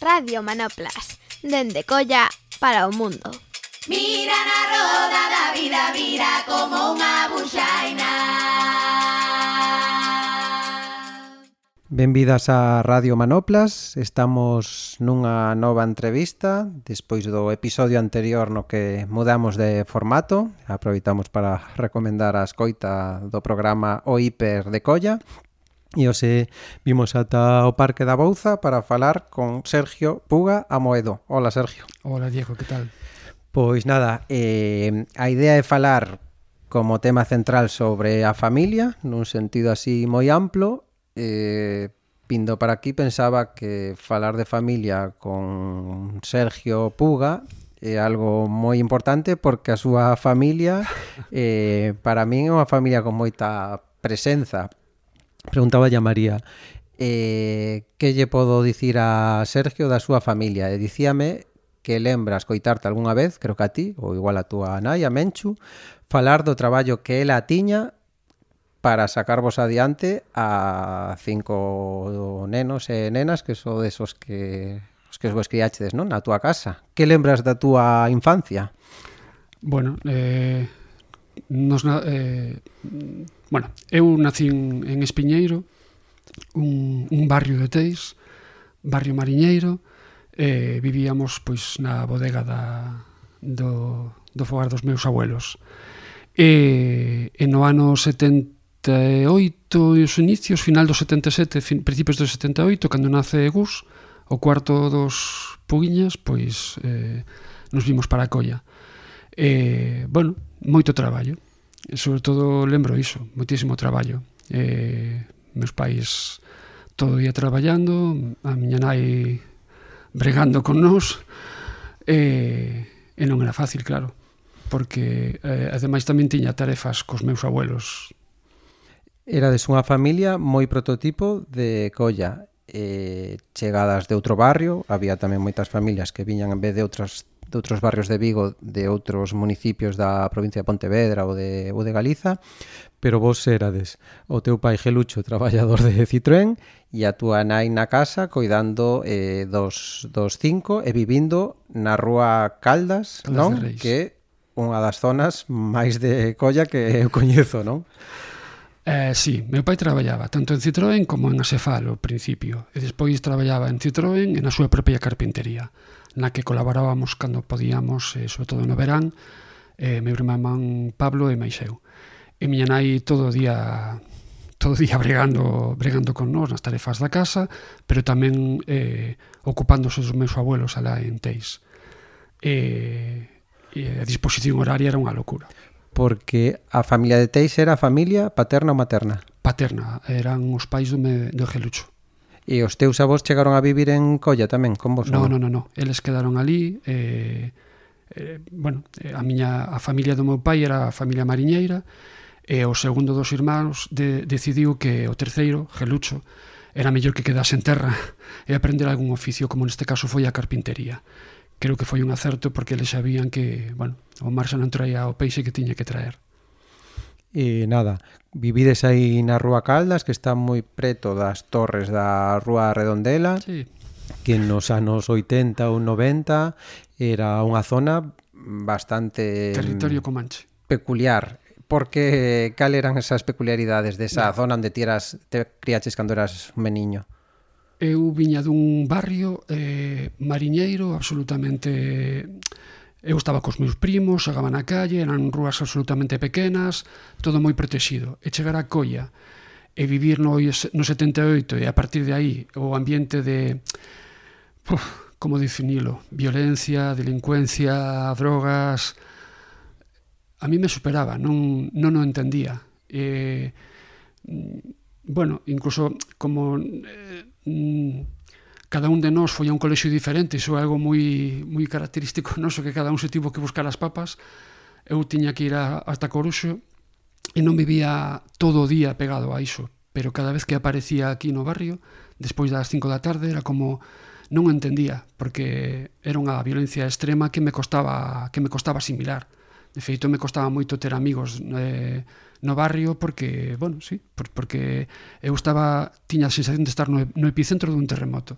Radio Manoplas, dende Colla para o mundo. Mira na roda da vida, vira como unha buxaina. Benvidas a Radio Manoplas, estamos nunha nova entrevista despois do episodio anterior no que mudamos de formato aproveitamos para recomendar a escoita do programa O Hiper de Colla E hoxe vimos ata o Parque da Bouza para falar con Sergio Puga Amoedo. Hola, Sergio. Hola, Diego, que tal? Pois nada, eh, a idea é falar como tema central sobre a familia, nun sentido así moi amplo, eh, pindo para aquí pensaba que falar de familia con Sergio Puga é algo moi importante porque a súa familia eh, para min é unha familia con moita presenza preguntaba a María eh, que lle podo dicir a Sergio da súa familia e dicíame que lembra escoitarte algunha vez, creo que a ti, ou igual a túa nai, a Menchu, falar do traballo que ela tiña para sacarvos adiante a cinco nenos e nenas que son desos que os que vos criaxedes, non? Na túa casa. Que lembras da túa infancia? Bueno, eh, nos, eh, Bueno, eu nacín en Espiñeiro, un, un barrio de Teis, barrio mariñeiro, eh, vivíamos pois na bodega da, do, do fogar dos meus abuelos. E, e no ano 78, e os inicios, final do 77, fin, principios do 78, cando nace Gus, o cuarto dos Puguiñas, pois eh, nos vimos para a colla. E, bueno, moito traballo E sobre todo lembro iso, muitísimo traballo. Eh, meus pais todo o día traballando, a miña nai bregando con nós, e, e non era fácil, claro, porque eh, ademais tamén tiña tarefas cos meus abuelos. Erades unha familia moi prototipo de colla, eh, chegadas de outro barrio, había tamén moitas familias que viñan en vez de outras de outros barrios de Vigo, de outros municipios da provincia de Pontevedra ou de, ou de Galiza, pero vos erades o teu pai Gelucho traballador de Citroën e a túa nai na casa coidando eh, dos, dos cinco e vivindo na rúa Caldas, Caldas non? Que unha das zonas máis de colla que eu coñezo, non? Eh, sí, meu pai traballaba tanto en Citroën como en Acefal ao principio e despois traballaba en Citroën e na súa propia carpintería na que colaborábamos cando podíamos, eh, sobre todo no verán, eh, meu irmán Pablo e máis eu. E miña nai todo o día todo o día bregando, bregando con nós nas tarefas da casa, pero tamén eh, ocupándose dos meus abuelos alá en Teis. E, e a disposición horaria era unha locura. Porque a familia de Teis era a familia paterna ou materna? Paterna, eran os pais do, me, do Gelucho. E os teus avós chegaron a vivir en Colla tamén, con vos? Non, non, non, no. eles quedaron ali, eh, eh, bueno, eh, a miña a familia do meu pai era a familia mariñeira, e o segundo dos irmáns de, decidiu que o terceiro, Gelucho, era mellor que quedase en terra e aprender algún oficio, como neste caso foi a carpintería. Creo que foi un acerto porque eles sabían que, bueno, o mar xa non traía o peixe que tiña que traer. E nada, vivides aí na Rúa Caldas, que está moi preto das torres da Rúa Redondela, sí. que nos anos 80 ou 90 era unha zona bastante... Mm, Territorio comanche. Peculiar. Porque cal eran esas peculiaridades desa no. zona onde ti eras, te criaches cando eras un meniño? Eu viña dun barrio eh, mariñeiro absolutamente Eu estaba cos meus primos, xogaba na calle, eran rúas absolutamente pequenas, todo moi protegido. E chegar a Colla e vivir no, no 78 e a partir de aí o ambiente de... Uf, como definilo? Violencia, delincuencia, drogas... A mí me superaba, non, non o entendía. E, mm, bueno, incluso como... Eh, mm, cada un de nós foi a un colexio diferente, iso é algo moi, moi característico noso, que cada un se tivo que buscar as papas, eu tiña que ir a, hasta Coruxo, e non vivía todo o día pegado a iso, pero cada vez que aparecía aquí no barrio, despois das 5 da tarde, era como non entendía, porque era unha violencia extrema que me costaba que me costaba asimilar. De feito, me costaba moito ter amigos eh, no barrio porque, bueno, sí, porque eu estaba tiña a sensación de estar no, no epicentro dun terremoto.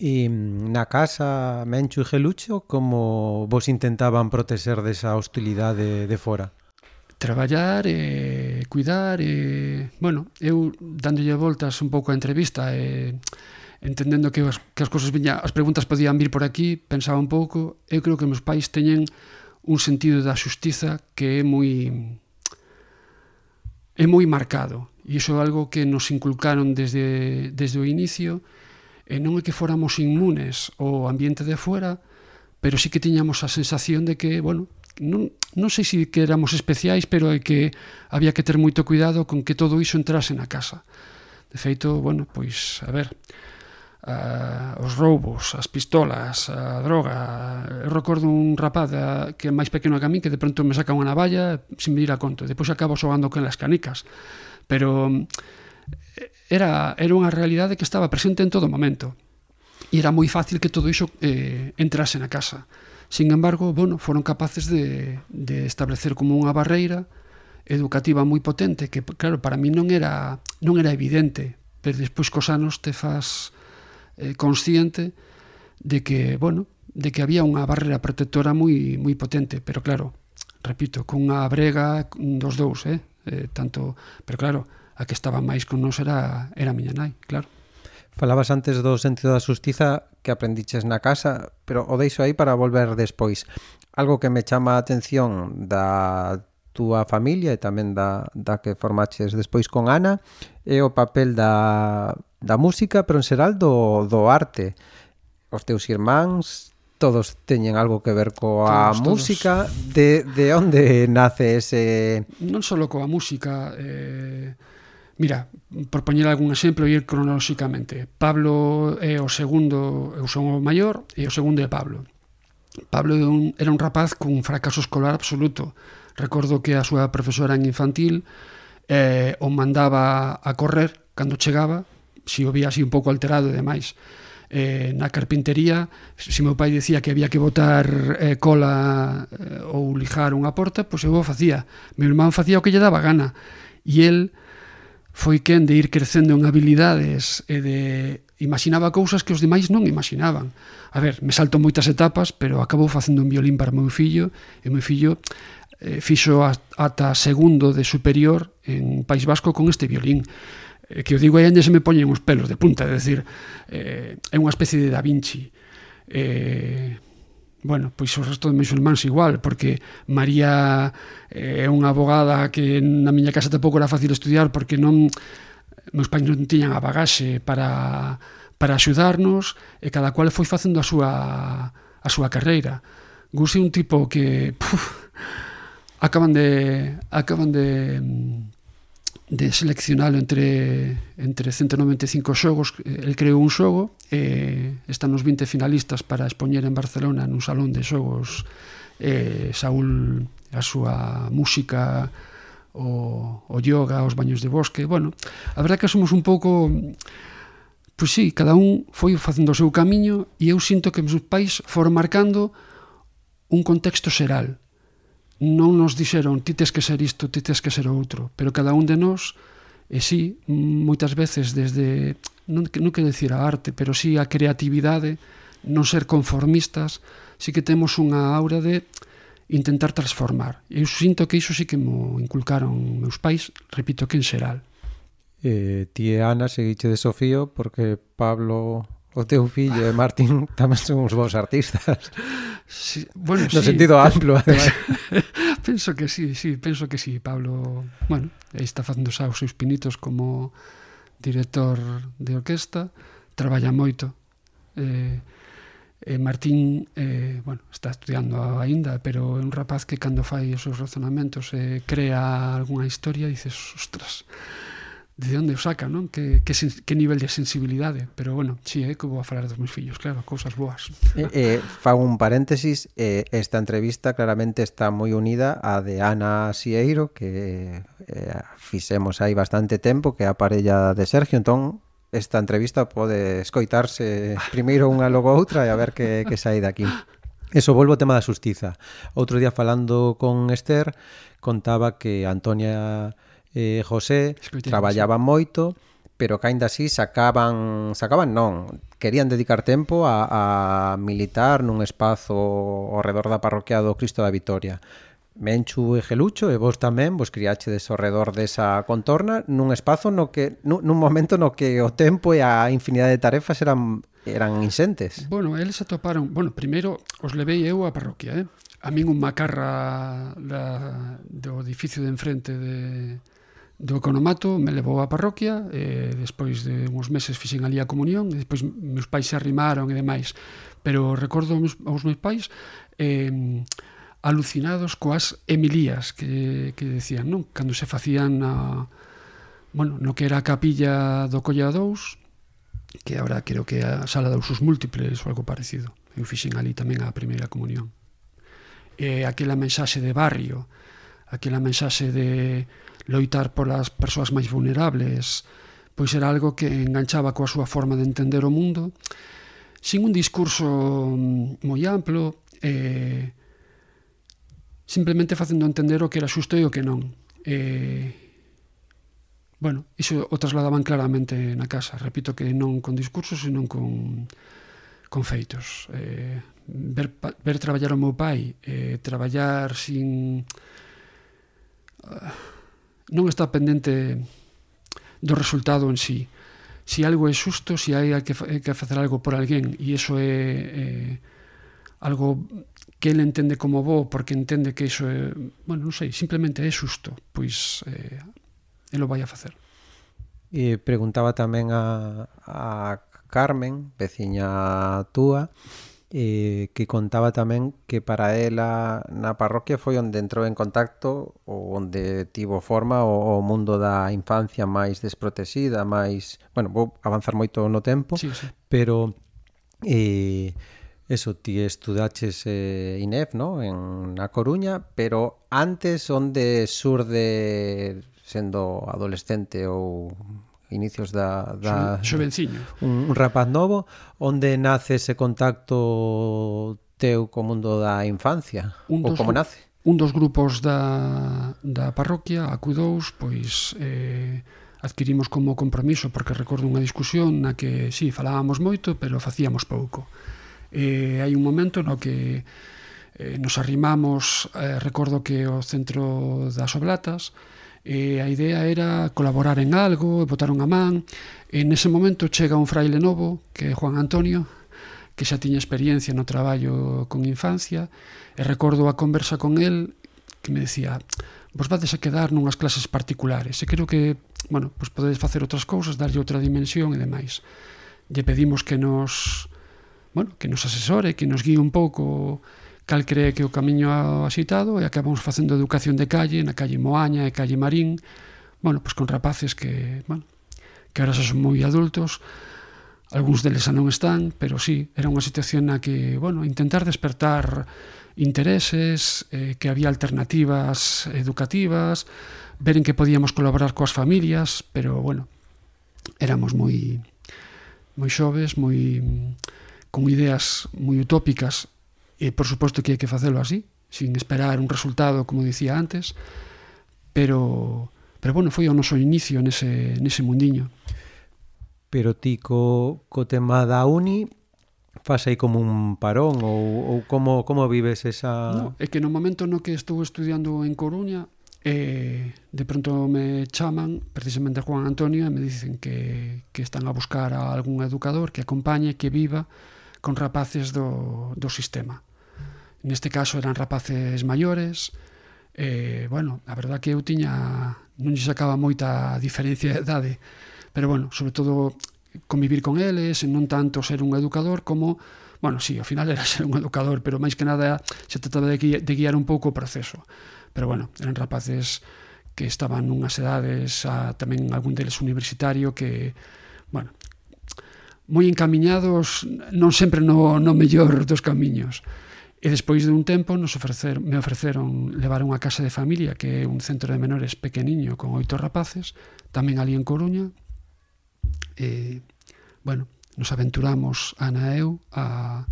E na casa Mencho e Gelucho como vos intentaban protexer desa hostilidade de fora? Traballar e cuidar e... Bueno, eu dándolle voltas un pouco a entrevista e entendendo que as, que as cousas viña, as preguntas podían vir por aquí, pensaba un pouco, eu creo que meus pais teñen un sentido da xustiza que é moi é moi marcado e iso é algo que nos inculcaron desde, desde o inicio e E non é que fóramos inmunes ao ambiente de fuera, pero sí que tiñamos a sensación de que, bueno, non, non sei se que éramos especiais, pero é que había que ter moito cuidado con que todo iso entrase na casa. De feito, bueno, pois, a ver, uh, os roubos, as pistolas, a droga. Eh, eu recordo un rapaz a, que é máis pequeno que a mí que de pronto me saca unha navalla sin me ir a conto. Depois acabo xogando con as canicas. Pero era, era unha realidade que estaba presente en todo momento. E era moi fácil que todo iso eh, entrase na casa. Sin embargo, bueno, foron capaces de, de establecer como unha barreira educativa moi potente que claro, para mí non era non era evidente, pero despois cos anos te fas eh, consciente de que, bueno, de que había unha barreira protectora moi moi potente, pero claro, repito, cunha brega dos dous, eh, eh tanto, pero claro, a que estaba máis con nos era, era a miña nai, claro. Falabas antes do sentido da justiza que aprendiches na casa, pero o deixo aí para volver despois. Algo que me chama a atención da túa familia e tamén da, da que formaches despois con Ana é o papel da, da música, pero en xeral do, do arte. Os teus irmáns todos teñen algo que ver coa todos, música. Todos. De, de onde nace ese... Non só coa música... Eh Mira, por poñer algún exemplo e ir cronolóxicamente. Pablo é o segundo, eu son o maior, e o segundo é Pablo. Pablo era un, era un rapaz cun fracaso escolar absoluto. Recordo que a súa profesora en infantil eh, o mandaba a correr cando chegaba, se si o vía así un pouco alterado e demais eh, na carpintería, se meu pai decía que había que botar eh, cola eh, ou lijar unha porta, pois eu o facía. Meu irmán facía o que lle daba gana. E el foi quen de ir crecendo en habilidades e de imaginaba cousas que os demais non imaginaban. A ver, me salto moitas etapas, pero acabou facendo un violín para meu fillo, e meu fillo eh, fixo ata segundo de superior en País Vasco con este violín eh, que eu digo aí onde se me poñen os pelos de punta, é dicir, eh, é unha especie de Da Vinci. Eh, Bueno, pois o resto de meus irmáns igual, porque María eh, é unha abogada que na miña casa tampouco era fácil estudiar porque non meus pais non tiñan a bagaxe para para axudarnos e cada cual foi facendo a súa a súa carreira. Gus é un tipo que puf, acaban de acaban de mm, de seleccionalo entre, entre 195 xogos eh, el creou un xogo e están os 20 finalistas para expoñer en Barcelona nun salón de xogos eh Saúl a súa música o, o yoga, os baños de bosque bueno, a verdade que somos un pouco pois sí, cada un foi facendo o seu camiño e eu sinto que meus pais foron marcando un contexto xeral non nos dixeron ti tes que ser isto, ti tes que ser outro, pero cada un de nós, e sí, moitas veces desde, non, non quero decir a arte, pero sí a creatividade, non ser conformistas, sí que temos unha aura de intentar transformar. Eu sinto que iso sí que mo inculcaron meus pais, repito que en xeral. Eh, ti e Ana seguiche de Sofío porque Pablo o teu fillo e eh, Martín tamén son uns bons artistas. Sí, bueno, no sí, sentido amplo, ademais. penso que sí, sí, penso que sí, Pablo, bueno, está facendo xa os seus pinitos como director de orquesta, traballa moito. Eh, eh Martín, eh, bueno, está estudiando aínda, pero é un rapaz que cando fai os seus razonamentos e eh, crea algunha historia, dices, ostras, de onde o saca, non? Que, que, que nivel de sensibilidade. Pero, bueno, sí, é eh, que vou a falar dos meus fillos, claro, cousas boas. Eh, eh, fago un paréntesis, eh, esta entrevista claramente está moi unida á de Ana Sieiro, que eh, fixemos aí bastante tempo, que é a parella de Sergio, entón, esta entrevista pode escoitarse primeiro unha logo outra e a ver que, que sai daqui. Eso, volvo ao tema da xustiza. Outro día falando con Esther, contaba que Antonia eh, José Escutei, traballaban sí. moito, pero que aínda así sacaban, sacaban non, querían dedicar tempo a, a militar nun espazo ao redor da parroquia do Cristo da Vitoria. Menchu e Gelucho e vos tamén vos criáchedes ao redor desa contorna nun espazo no que nun, nun momento no que o tempo e a infinidade de tarefas eran eran insentes. Bueno, eles atoparon, bueno, primeiro os levei eu á parroquia, eh? A min un macarra da, do edificio de enfrente de, do economato me levou á parroquia e despois de uns meses fixen ali a comunión e despois meus pais se arrimaron e demais. Pero recordo meus, aos meus pais eh, alucinados coas Emilías que, que decían non? cando se facían a, bueno, no que era a capilla do Colla 2 que agora creo que é a sala de usos múltiples ou algo parecido. Eu fixen ali tamén a primeira comunión. E aquela mensaxe de barrio aquela mensaxe de loitar polas persoas máis vulnerables, pois era algo que enganchaba coa súa forma de entender o mundo, sin un discurso mm, moi amplo, eh, simplemente facendo entender o que era xusto e o que non. Eh, bueno, iso o trasladaban claramente na casa. Repito que non con discursos, senón con, con feitos. Eh, ver, ver traballar o meu pai, eh, traballar sin... Uh, non está pendente do resultado en sí. Si algo é xusto, se si hai que, que facer algo por alguén, e iso é, é algo que ele entende como bo, porque entende que iso é, bueno, non sei, simplemente é xusto, pois eh, ele o vai a facer. E preguntaba tamén a, a Carmen, veciña túa, eh, que contaba tamén que para ela na parroquia foi onde entrou en contacto ou onde tivo forma o, o mundo da infancia máis desprotexida, máis... Bueno, vou avanzar moito no tempo, sí, sí. pero... Eh, Eso, ti estudaches eh, INEF, ¿no? En A Coruña, pero antes onde surde sendo adolescente ou inicios da, da Xovenciño. Un, un rapaz novo, onde nace ese contacto teu co mundo da infancia? Un ou como nace? Un dos grupos da, da parroquia, a Q2, pois eh, adquirimos como compromiso, porque recordo unha discusión na que, sí, falábamos moito, pero facíamos pouco. Eh, hai un momento no que eh, nos arrimamos, eh, recordo que o centro das Oblatas, e a idea era colaborar en algo, e botaron a man. E nese momento chega un fraile novo, que é Juan Antonio, que xa tiña experiencia no traballo con infancia, e recordo a conversa con el que me decía vos vades a quedar nunhas clases particulares e creo que, bueno, vos podedes facer outras cousas, darlle outra dimensión e demais. Lle pedimos que nos, bueno, que nos asesore, que nos guíe un pouco cal cree que o camiño axitado e acabamos facendo educación de calle, na calle Moaña e calle Marín, bueno, pois con rapaces que, bueno, que ahora son moi adultos, algúns deles xa non están, pero sí, era unha situación na que, bueno, intentar despertar intereses, eh, que había alternativas educativas, ver en que podíamos colaborar coas familias, pero, bueno, éramos moi moi xoves, moi con ideas moi utópicas E por suposto que hai que facelo así, sin esperar un resultado, como dicía antes, pero pero bueno, foi o noso inicio nese, nese mundiño. Pero ti co, co tema da uni faz aí como un parón ou, ou como, como vives esa... No, é que no momento no que estou estudiando en Coruña eh, de pronto me chaman precisamente Juan Antonio e me dicen que, que están a buscar a algún educador que acompañe, que viva con rapaces do, do sistema Neste caso eran rapaces maiores, e, bueno, a verdad que eu tiña non lle sacaba moita diferencia de idade, pero bueno, sobre todo convivir con eles, non tanto ser un educador como, bueno, sí, ao final era ser un educador, pero máis que nada se trataba de, guiar, de guiar un pouco o proceso. Pero bueno, eran rapaces que estaban nunhas edades, a, tamén algún deles universitario que, bueno, moi encamiñados, non sempre no, no mellor dos camiños. E despois de un tempo nos ofrecer, me ofreceron levar unha casa de familia que é un centro de menores pequeniño con oito rapaces, tamén ali en Coruña. E, bueno, nos aventuramos Ana e eu a,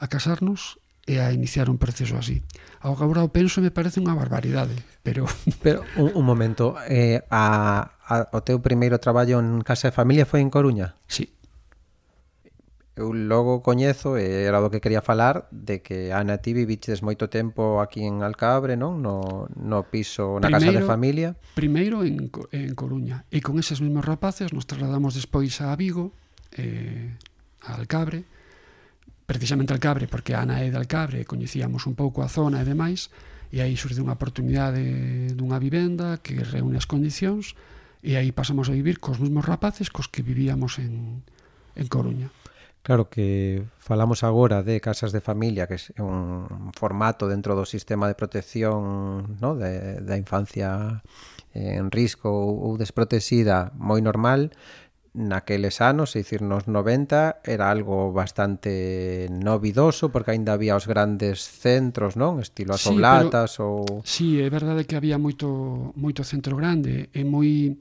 a casarnos e a iniciar un proceso así. Ao que agora o penso me parece unha barbaridade, pero... Pero un, un momento, eh, a, a, o teu primeiro traballo en Casa de Familia foi en Coruña? Sí. Eu logo coñezo e era do que quería falar de que Ana ti viviches moito tempo aquí en Alcabre, non? No, no piso, na primeiro, casa de familia. Primeiro en, en Coruña e con eses mesmos rapaces nos trasladamos despois a Vigo, eh, a Alcabre, precisamente Alcabre, porque Ana é de Alcabre, coñecíamos un pouco a zona e demais, e aí surge unha oportunidade dunha vivenda que reúne as condicións e aí pasamos a vivir cos mesmos rapaces cos que vivíamos en, en Coruña. Claro que falamos agora de casas de familia, que é un formato dentro do sistema de protección no? de, da infancia en risco ou desprotexida moi normal, naqueles anos, é dicir, nos 90, era algo bastante novidoso, porque aínda había os grandes centros, non? Estilo as sí, oblatas ou... Sí, é verdade que había moito, moito centro grande, e moi...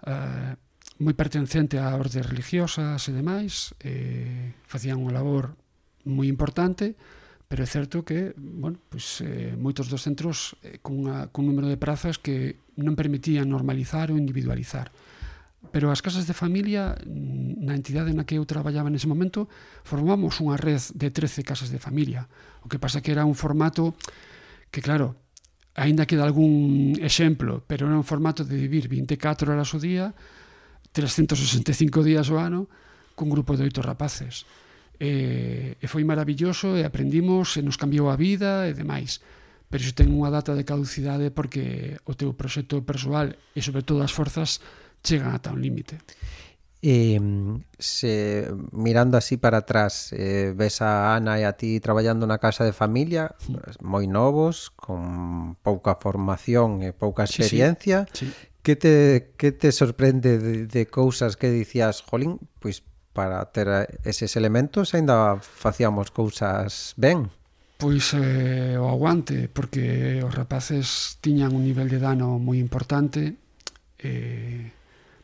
Uh, moi pertencente a ordes religiosas e demais, eh, facían unha labor moi importante, pero é certo que, bueno, pois, eh, moitos dos centros eh, con, unha, con un número de prazas que non permitían normalizar ou individualizar. Pero as casas de familia, mm, na entidade na que eu traballaba nese momento, formamos unha red de 13 casas de familia. O que pasa que era un formato que, claro, aínda que de algún exemplo, pero era un formato de vivir 24 horas o día, 365 días o ano cun grupo de oito rapaces. E, e foi maravilloso e aprendimos e nos cambiou a vida e demais. Pero iso ten unha data de caducidade porque o teu proxecto persoal e sobre todo as forzas chegan ata un límite. E se mirando así para atrás, eh, ves a Ana e a ti traballando na casa de familia, sí. moi novos, con pouca formación e pouca experiencia, sí, sí. Que te, que te sorprende de, de cousas que dicías, jolín, pois para ter eses elementos aínda facíamos cousas ben? Pois eh, o aguante, porque os rapaces tiñan un nivel de dano moi importante. Eh,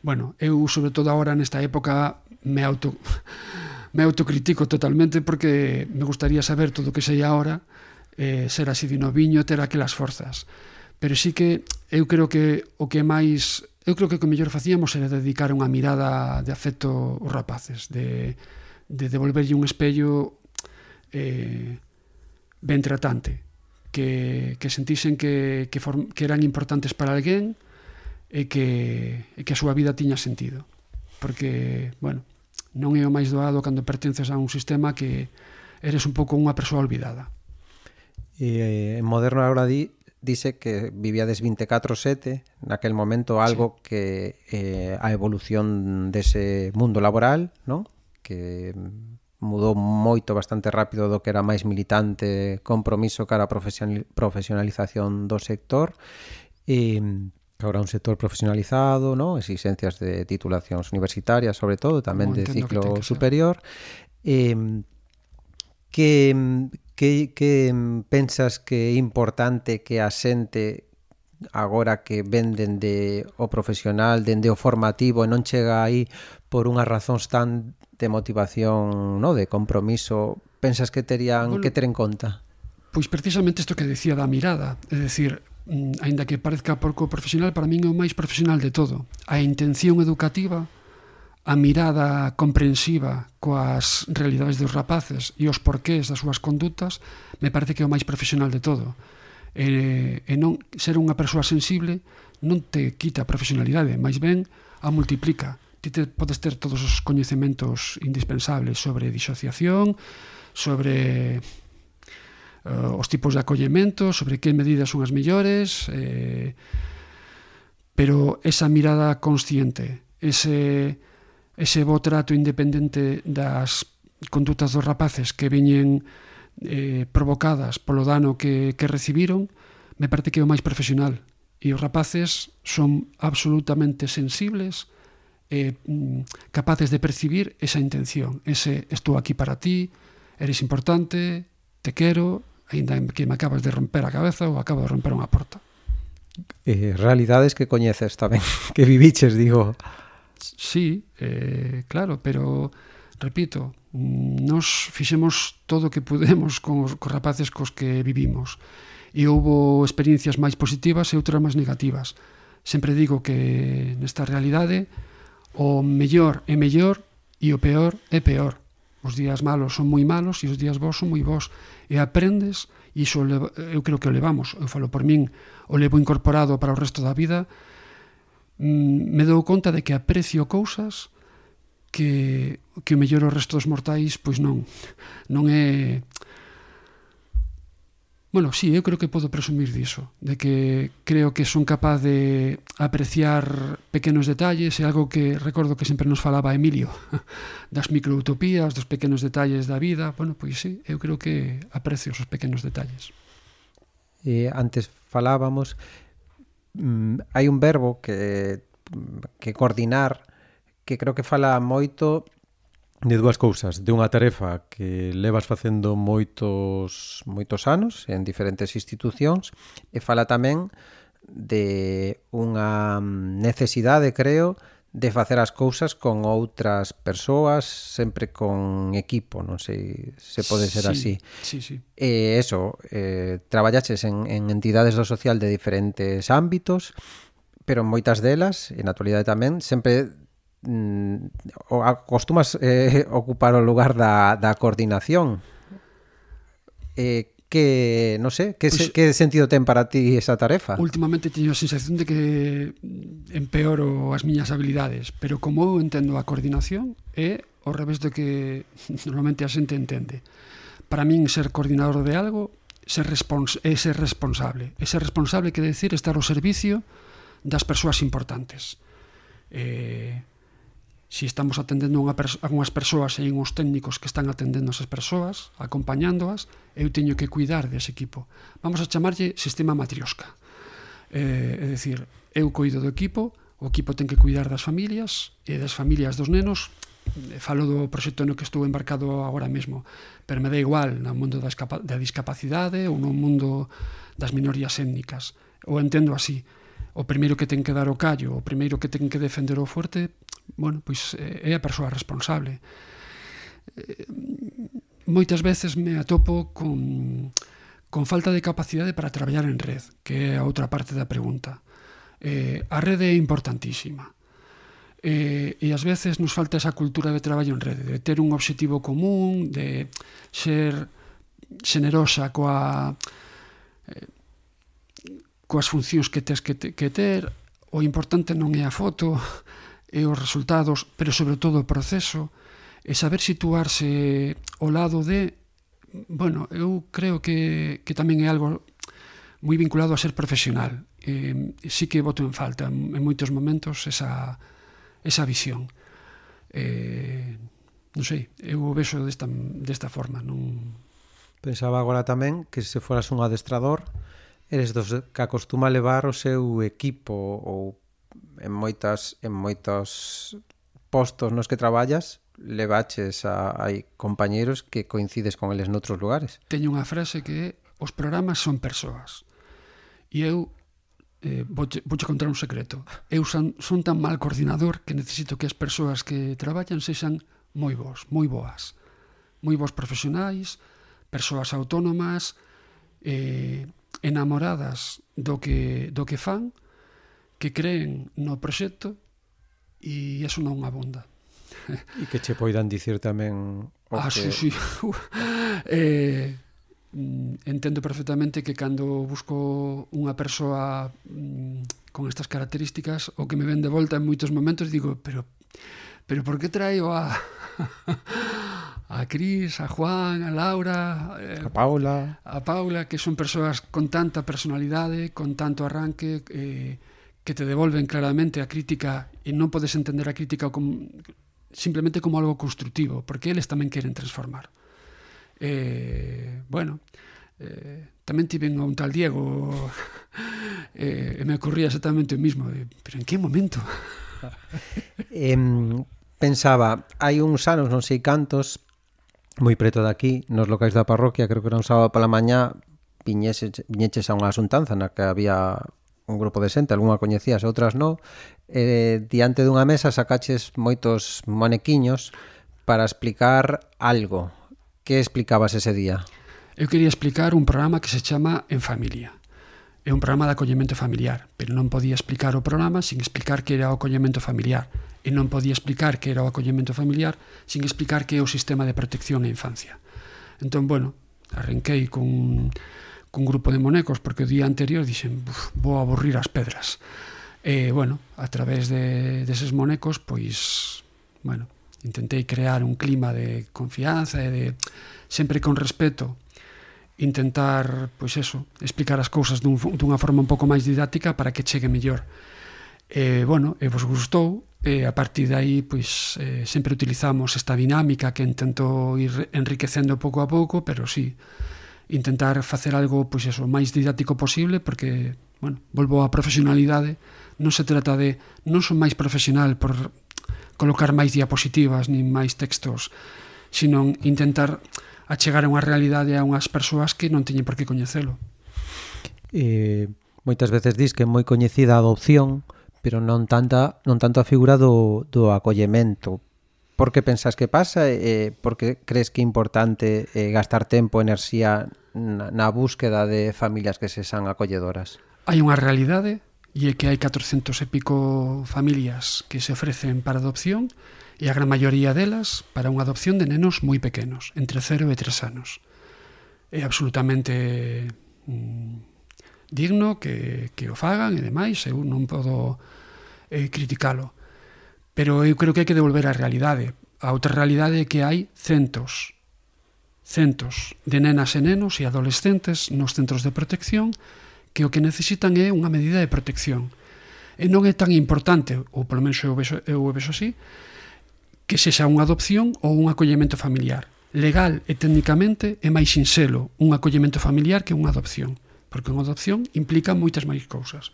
bueno, eu sobre todo agora nesta época me auto me autocritico totalmente porque me gustaría saber todo o que sei agora, eh, ser así de noviño, ter aquelas forzas. Pero sí que eu creo que o que máis eu creo que o que mellor facíamos era dedicar unha mirada de afecto aos rapaces, de, de devolverlle un espello eh, ben tratante, que, que sentisen que, que, form, que eran importantes para alguén e que, e que a súa vida tiña sentido. Porque, bueno, non é o máis doado cando pertences a un sistema que eres un pouco unha persoa olvidada. E eh, en moderno agora di dice que vivíades 24-7 naquel momento algo sí. que eh, a evolución dese mundo laboral non? que mudou moito bastante rápido do que era máis militante compromiso cara a profesionalización do sector e agora un sector profesionalizado, ¿no? exigencias de titulacións universitarias, sobre todo, tamén de ciclo que que superior. Eh, que, que, que pensas que é importante que a xente agora que ven dende o profesional, dende o formativo e non chega aí por unhas razóns tan de motivación, no, de compromiso, pensas que terían bueno, que ter en conta? Pois precisamente isto que decía da mirada, é decir, mm, aínda que parezca pouco profesional, para min é o máis profesional de todo. A intención educativa a mirada comprensiva coas realidades dos rapaces e os porqués das súas condutas me parece que é o máis profesional de todo. E, e non ser unha persoa sensible non te quita a profesionalidade, máis ben a multiplica. Ti te podes ter todos os coñecementos indispensables sobre disociación, sobre uh, os tipos de acollemento, sobre que medidas son as mellores, eh, pero esa mirada consciente, ese ese bo trato independente das condutas dos rapaces que viñen eh, provocadas polo dano que, que recibiron, me parece que é o máis profesional. E os rapaces son absolutamente sensibles, eh, mm, capaces de percibir esa intención, ese estou aquí para ti, eres importante, te quero, aínda que me acabas de romper a cabeza ou acabo de romper unha porta. Eh, realidades que coñeces tamén, que viviches, digo. Sí, eh, claro, pero repito, nos fixemos todo o que pudemos con os cos rapaces cos que vivimos. E houbo experiencias máis positivas e outras máis negativas. Sempre digo que nesta realidade o mellor é mellor e o peor é peor. Os días malos son moi malos e os días bons son moi bons. E aprendes, e iso eu creo que o levamos, eu falo por min, o levo incorporado para o resto da vida, Mm, me dou conta de que aprecio cousas que que o mellor o resto dos mortais pois non non é Bueno, sí, eu creo que podo presumir diso, de que creo que son capaz de apreciar pequenos detalles, é algo que recordo que sempre nos falaba Emilio, das microutopías, dos pequenos detalles da vida, bueno, pois sí, eu creo que aprecio os pequenos detalles. Eh, antes falábamos mm, hai un verbo que que coordinar que creo que fala moito de dúas cousas, de unha tarefa que levas facendo moitos moitos anos en diferentes institucións e fala tamén de unha necesidade, creo, de facer as cousas con outras persoas, sempre con equipo, non sei se pode ser sí, así. Sí, sí. E eso, eh, traballaches en, en entidades do social de diferentes ámbitos, pero moitas delas, en actualidade tamén, sempre mm, acostumas eh, ocupar o lugar da, da coordinación. Eh, que, no sé, que, pues, se, que sentido ten para ti esa tarefa? Últimamente teño a sensación de que empeoro as miñas habilidades, pero como eu entendo a coordinación é ao revés do que normalmente a xente entende. Para min ser coordinador de algo ser respons é ser responsable. E ser responsable quer decir estar ao servicio das persoas importantes. Eh, si estamos atendendo unha perso a unhas persoas e uns técnicos que están atendendo esas persoas, acompañándoas, eu teño que cuidar dese equipo. Vamos a chamarlle sistema matriosca. Eh, é dicir, eu coido do equipo, o equipo ten que cuidar das familias e das familias dos nenos, eh, falo do proxecto no que estou embarcado agora mesmo, pero me dá igual no mundo da, da discapacidade ou no mundo das minorías étnicas, O entendo así o primeiro que ten que dar o callo, o primeiro que ten que defender o fuerte, bueno, pois eh, é a persoa responsable. Eh, moitas veces me atopo con, con falta de capacidade para traballar en red, que é a outra parte da pregunta. Eh, a rede é importantísima. Eh, e ás veces nos falta esa cultura de traballo en rede, de ter un obxectivo común, de ser xenerosa coa eh, coas funcións que tes que, te, que ter, o importante non é a foto, e os resultados, pero sobre todo o proceso, e saber situarse ao lado de, bueno, eu creo que, que tamén é algo moi vinculado a ser profesional. Eh, sí que voto en falta en moitos momentos esa, esa visión. Eh, non sei, eu o vexo desta, desta forma. Non... Pensaba agora tamén que se foras un adestrador, eres dos que acostuma levar o seu equipo ou en moitas en moitos postos nos que traballas levaches a, hai compañeros que coincides con eles noutros lugares. Teño unha frase que é os programas son persoas. E eu eh, vouche, vouche contar un secreto. Eu san, son tan mal coordinador que necesito que as persoas que traballan sexan moi bons, moi boas. Moi bons profesionais, persoas autónomas, eh, enamoradas do que, do que fan, que creen no proxecto e eso non abonda. E que che poidan dicir tamén o ah, que... Sí, sí. eh, mm, entendo perfectamente que cando busco unha persoa mm, con estas características o que me ven de volta en moitos momentos digo, pero pero por que traio a a Cris, a Juan, a Laura, eh, a Paula, a Paula, que son persoas con tanta personalidade, con tanto arranque eh, que te devolven claramente a crítica e non podes entender a crítica como, simplemente como algo constructivo, porque eles tamén queren transformar. Eh, bueno, eh, tamén tiven a un tal Diego eh, e me ocurría exactamente o mismo, eh, pero en que momento? eh, pensaba, hai uns anos, non sei cantos, moi preto de aquí, nos locais da parroquia, creo que era un sábado pola mañá, viñeches, viñeches a unha asuntanza na que había un grupo de xente, algunha coñecías, outras non, eh, diante dunha mesa sacaches moitos manequiños para explicar algo. Que explicabas ese día? Eu quería explicar un programa que se chama En Familia. É un programa de acollemento familiar, pero non podía explicar o programa sin explicar que era o acollemento familiar, e non podía explicar que era o acollemento familiar sin explicar que é o sistema de protección á infancia. Entón, bueno, arrenquei con, con un grupo de monecos porque o día anterior dixen, vou aburrir as pedras. E, bueno, a través de, deses monecos, pois, bueno, intentei crear un clima de confianza e de sempre con respeto intentar, pois eso, explicar as cousas dun, dunha forma un pouco máis didáctica para que chegue mellor. E, bueno, e vos gustou, e a partir de aí, pois, eh, sempre utilizamos esta dinámica que intento ir enriquecendo pouco a pouco, pero sí, intentar facer algo, pois eso, máis didáctico posible, porque, bueno, volvo á profesionalidade, non se trata de, non son máis profesional por colocar máis diapositivas, nin máis textos, sino intentar a chegar a unha realidade a unhas persoas que non teñen por que coñecelo. Eh, moitas veces dis que é moi coñecida a adopción, pero non tanta non tanto a figura do, do acollemento. Por que pensas que pasa? Eh, por que crees que é importante eh, gastar tempo e enerxía na, na búsqueda de familias que se san acolledoras? Hai unha realidade e é que hai 400 e pico familias que se ofrecen para adopción e a gran maioría delas para unha adopción de nenos moi pequenos, entre 0 e 3 anos. É absolutamente mm, digno que, que o fagan e demais, eu non podo eh, criticalo. Pero eu creo que hai que devolver a realidade. A outra realidade é que hai centos, centos de nenas e nenos e adolescentes nos centros de protección que o que necesitan é unha medida de protección. E non é tan importante, ou polo menos eu vexo, eu vexo así, que sexa unha adopción ou un acollemento familiar. Legal e técnicamente é máis sinxelo un acollemento familiar que unha adopción, porque unha adopción implica moitas máis cousas.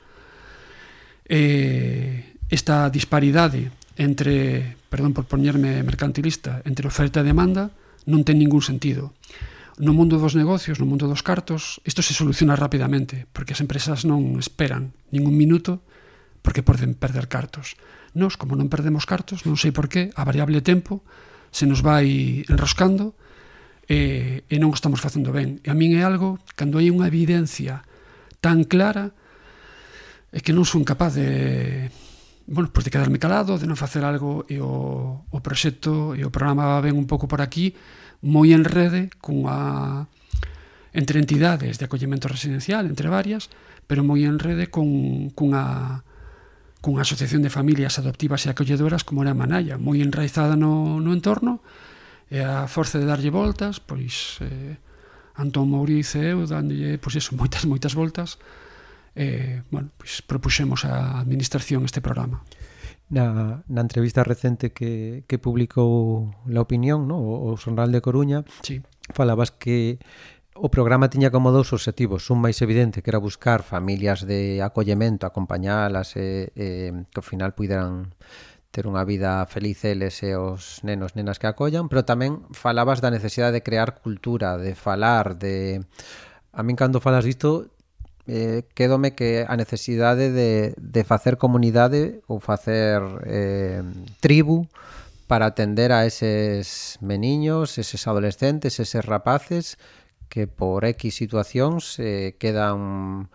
Eh, esta disparidade entre, perdón por poñerme mercantilista, entre oferta e demanda non ten ningún sentido no mundo dos negocios, no mundo dos cartos, isto se soluciona rapidamente, porque as empresas non esperan ningún minuto porque poden perder cartos. Nos, como non perdemos cartos, non sei por qué, a variable tempo se nos vai enroscando e, e non o estamos facendo ben. E a min é algo, cando hai unha evidencia tan clara, é que non son capaz de bueno, pues de quedarme calado, de non facer algo e o, o proxecto e o programa ven un pouco por aquí moi en rede cunha entre entidades de acollemento residencial, entre varias, pero moi en rede con, cunha cunha asociación de familias adoptivas e acolledoras como era Manalla, moi enraizada no, no entorno, e a forza de darlle voltas, pois eh, Antón Mouriz e eu dándolle pois eso, moitas, moitas voltas, eh, bueno, pois propuxemos á administración este programa. Na, na entrevista recente que, que publicou La Opinión, no? o, o Sonral de Coruña, sí. falabas que O programa tiña como dous obxectivos. Un máis evidente, que era buscar familias de acollemento, acompañalas, e, e que ao final puideran ter unha vida feliz eles e os nenos, nenas que acollan, pero tamén falabas da necesidade de crear cultura, de falar, de... A min cando falas disto, eh, quedome que a necesidade de, de facer comunidade ou facer eh, tribu para atender a eses meniños, eses adolescentes, eses rapaces, que por X situacións eh, quedan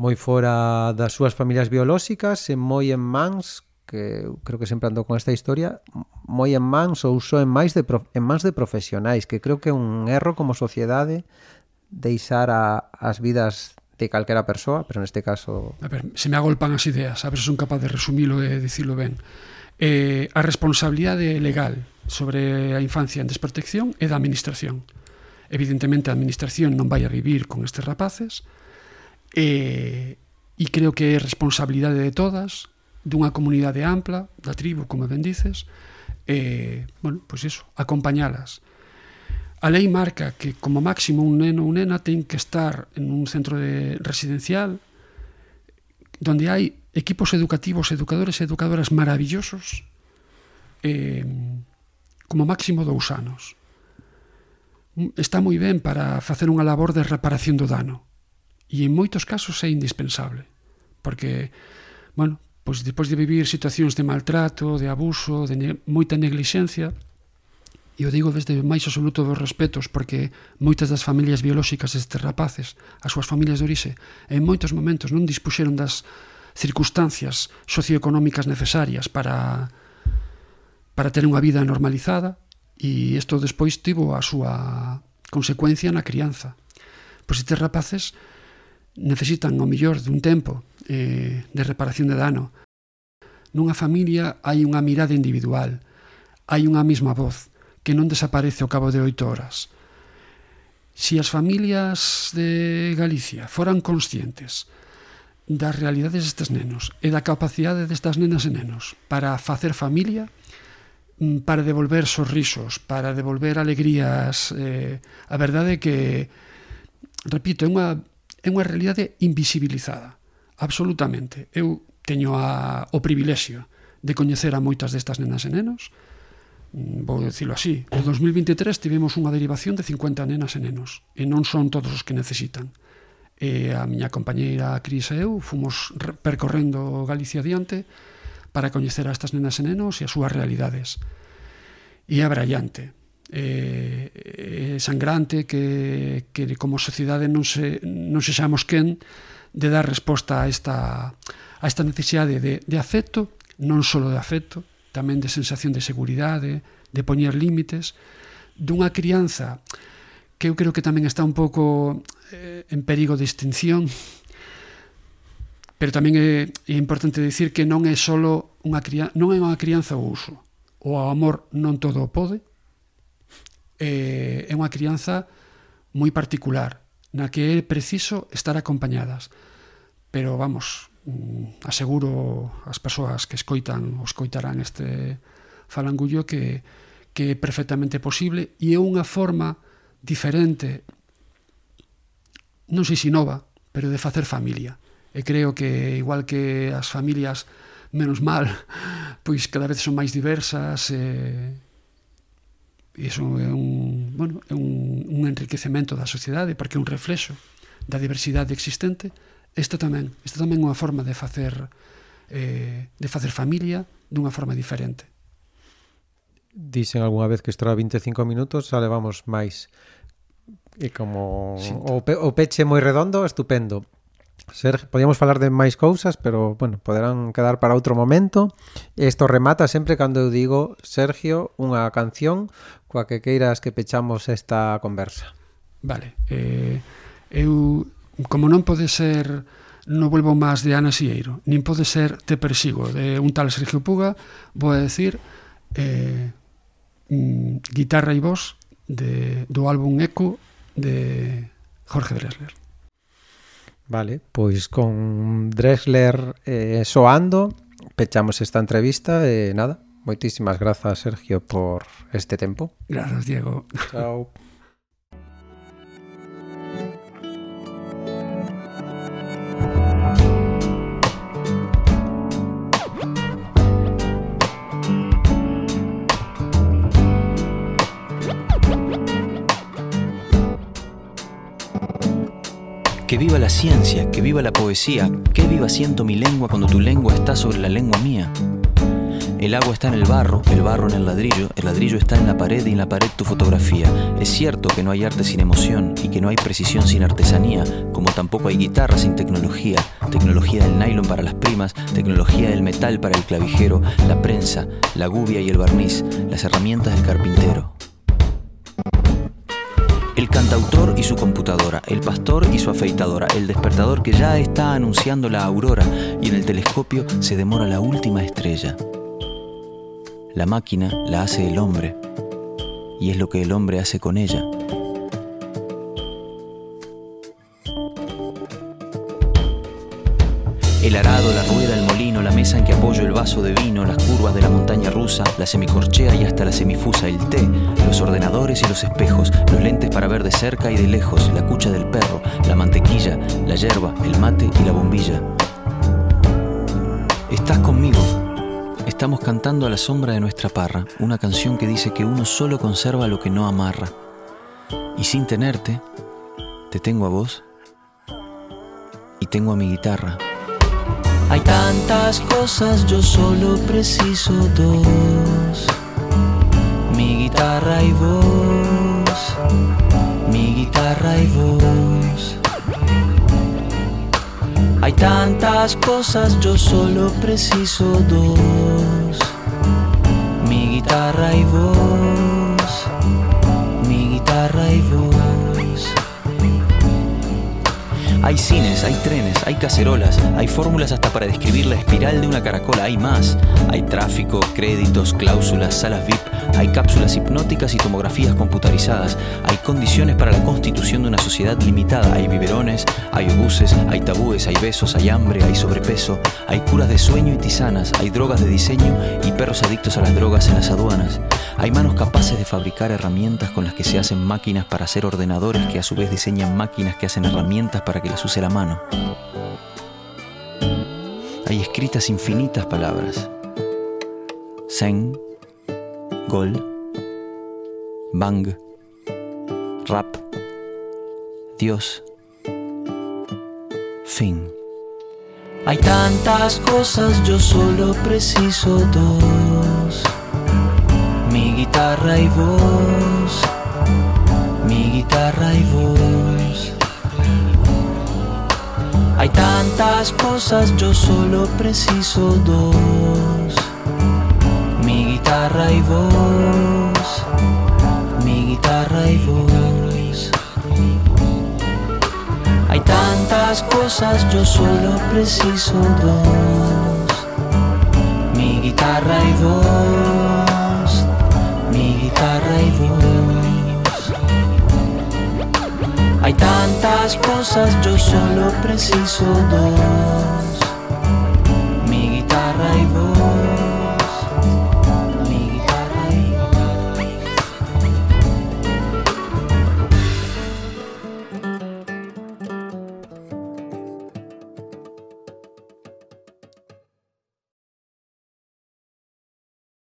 moi fora das súas familias biolóxicas e moi en mans que creo que sempre ando con esta historia moi en mans ou só en máis de en mans de profesionais, que creo que é un erro como sociedade deixar a, as vidas de calquera persoa, pero neste caso... A ver, se me agolpan as ideas, a ver se son capaz de resumilo e dicilo ben. Eh, a responsabilidade legal sobre a infancia en desprotección é da administración. Evidentemente a administración non vai a vivir con estes rapaces e, e creo que é responsabilidade de todas, dunha comunidade ampla, da tribu, como ben dices, e, bueno, pois iso, acompañalas. A lei marca que como máximo un neno ou nena ten que estar en un centro de residencial donde hai equipos educativos, educadores e educadoras maravillosos eh, como máximo dous anos está moi ben para facer unha labor de reparación do dano. E en moitos casos é indispensable, porque, bueno, pois despois de vivir situacións de maltrato, de abuso, de ne moita neglixencia, e o digo desde o máis absoluto dos respetos, porque moitas das familias biolóxicas destes rapaces, as súas familias de orixe, en moitos momentos non dispuxeron das circunstancias socioeconómicas necesarias para para ter unha vida normalizada, E isto despois tivo a súa consecuencia na crianza. Pois estes rapaces necesitan o millor dun tempo eh, de reparación de dano. Nunha familia hai unha mirada individual, hai unha mesma voz, que non desaparece ao cabo de oito horas. Si as familias de Galicia foran conscientes das realidades destes nenos e da capacidade destas nenas e nenos para facer familia, para devolver sorrisos, para devolver alegrías. Eh, a verdade é que, repito, é unha, é unha realidade invisibilizada, absolutamente. Eu teño a, o privilexio de coñecer a moitas destas nenas e nenos, mm, vou dicilo así, no 2023 tivemos unha derivación de 50 nenas e nenos, e non son todos os que necesitan. E a miña compañeira Cris e eu fomos percorrendo Galicia adiante, para coñecer a estas nenas e nenos e as súas realidades. E é brallante, eh, é sangrante que, que como sociedade non se, non se xamos quen de dar resposta a esta, a esta necesidade de, de afecto, non só de afecto, tamén de sensación de seguridade, de poñer límites, dunha crianza que eu creo que tamén está un pouco eh, en perigo de extinción, Pero tamén é, é importante dicir que non é solo unha crianza, non é unha crianza o uso. O amor non todo o pode. É, é unha crianza moi particular, na que é preciso estar acompañadas. Pero vamos, mm, aseguro as persoas que escoitan ou escoitarán este falangullo que, que é perfectamente posible e é unha forma diferente non sei se nova, pero de facer familia. E creo que igual que as familias menos mal, pois cada vez son máis diversas e, e iso é un, bueno, é un, un enriquecemento da sociedade porque é un reflexo da diversidade existente. Esta tamén, esta tamén é unha forma de facer eh, de facer familia dunha forma diferente. Dicen algunha vez que estará 25 minutos, xa levamos máis. E como Sinto. o, pe o peche moi redondo, estupendo. Ser, podíamos falar de máis cousas, pero bueno, poderán quedar para outro momento. Isto remata sempre cando eu digo, Sergio, unha canción coa que queiras que pechamos esta conversa. Vale. Eh, eu, como non pode ser Non vuelvo máis de Ana Sieiro, nin pode ser Te persigo, de un tal Sergio Puga, vou a decir eh, mm, guitarra e voz de, do álbum Eco de Jorge Dresler. Vale, pois con Drexler eh, soando pechamos esta entrevista e eh, nada, moitísimas grazas Sergio por este tempo. Grazas Diego. Chao. Que viva la ciencia, que viva la poesía, que viva siento mi lengua cuando tu lengua está sobre la lengua mía. El agua está en el barro, el barro en el ladrillo, el ladrillo está en la pared y en la pared tu fotografía. Es cierto que no hay arte sin emoción y que no hay precisión sin artesanía, como tampoco hay guitarra sin tecnología, tecnología del nylon para las primas, tecnología del metal para el clavijero, la prensa, la gubia y el barniz, las herramientas del carpintero. El cantautor y su computadora, el pastor y su afeitadora, el despertador que ya está anunciando la aurora y en el telescopio se demora la última estrella. La máquina la hace el hombre y es lo que el hombre hace con ella. El arado, la rueda, el molino, la mesa en que apoyo el vaso de vino, las curvas de la montaña rusa, la semicorchea y hasta la semifusa, el té, los ordenadores y los espejos, los lentes para ver de cerca y de lejos, la cucha del perro, la mantequilla, la yerba, el mate y la bombilla. Estás conmigo. Estamos cantando a la sombra de nuestra parra, una canción que dice que uno solo conserva lo que no amarra. Y sin tenerte, te tengo a vos y tengo a mi guitarra. Hay tantas cosas, yo solo preciso dos. Mi guitarra y voz, mi guitarra y voz. Hay tantas cosas, yo solo preciso dos, mi guitarra y voz, Hay cines, hay trenes, hay cacerolas, hay fórmulas hasta para describir la espiral de una caracola, hay más. Hay tráfico, créditos, cláusulas, salas VIP, hay cápsulas hipnóticas y tomografías computarizadas, hay condiciones para la constitución de una sociedad limitada, hay biberones, hay obuses, hay tabúes, hay besos, hay hambre, hay sobrepeso, hay curas de sueño y tisanas, hay drogas de diseño y perros adictos a las drogas en las aduanas. Hay manos capaces de fabricar herramientas con las que se hacen máquinas para hacer ordenadores que a su vez diseñan máquinas que hacen herramientas para que las use la mano. Hay escritas infinitas palabras. Zen, gol, bang, rap, Dios, fin. Hay tantas cosas, yo solo preciso dos guitarra y voz, mi guitarra y voz. Hay tantas cosas, yo solo preciso dos, mi guitarra y voz, mi guitarra y voz. Hay tantas cosas, yo solo preciso dos, mi guitarra y voz Hay tantas cosas, yo solo preciso dos, mi guitarra y voz.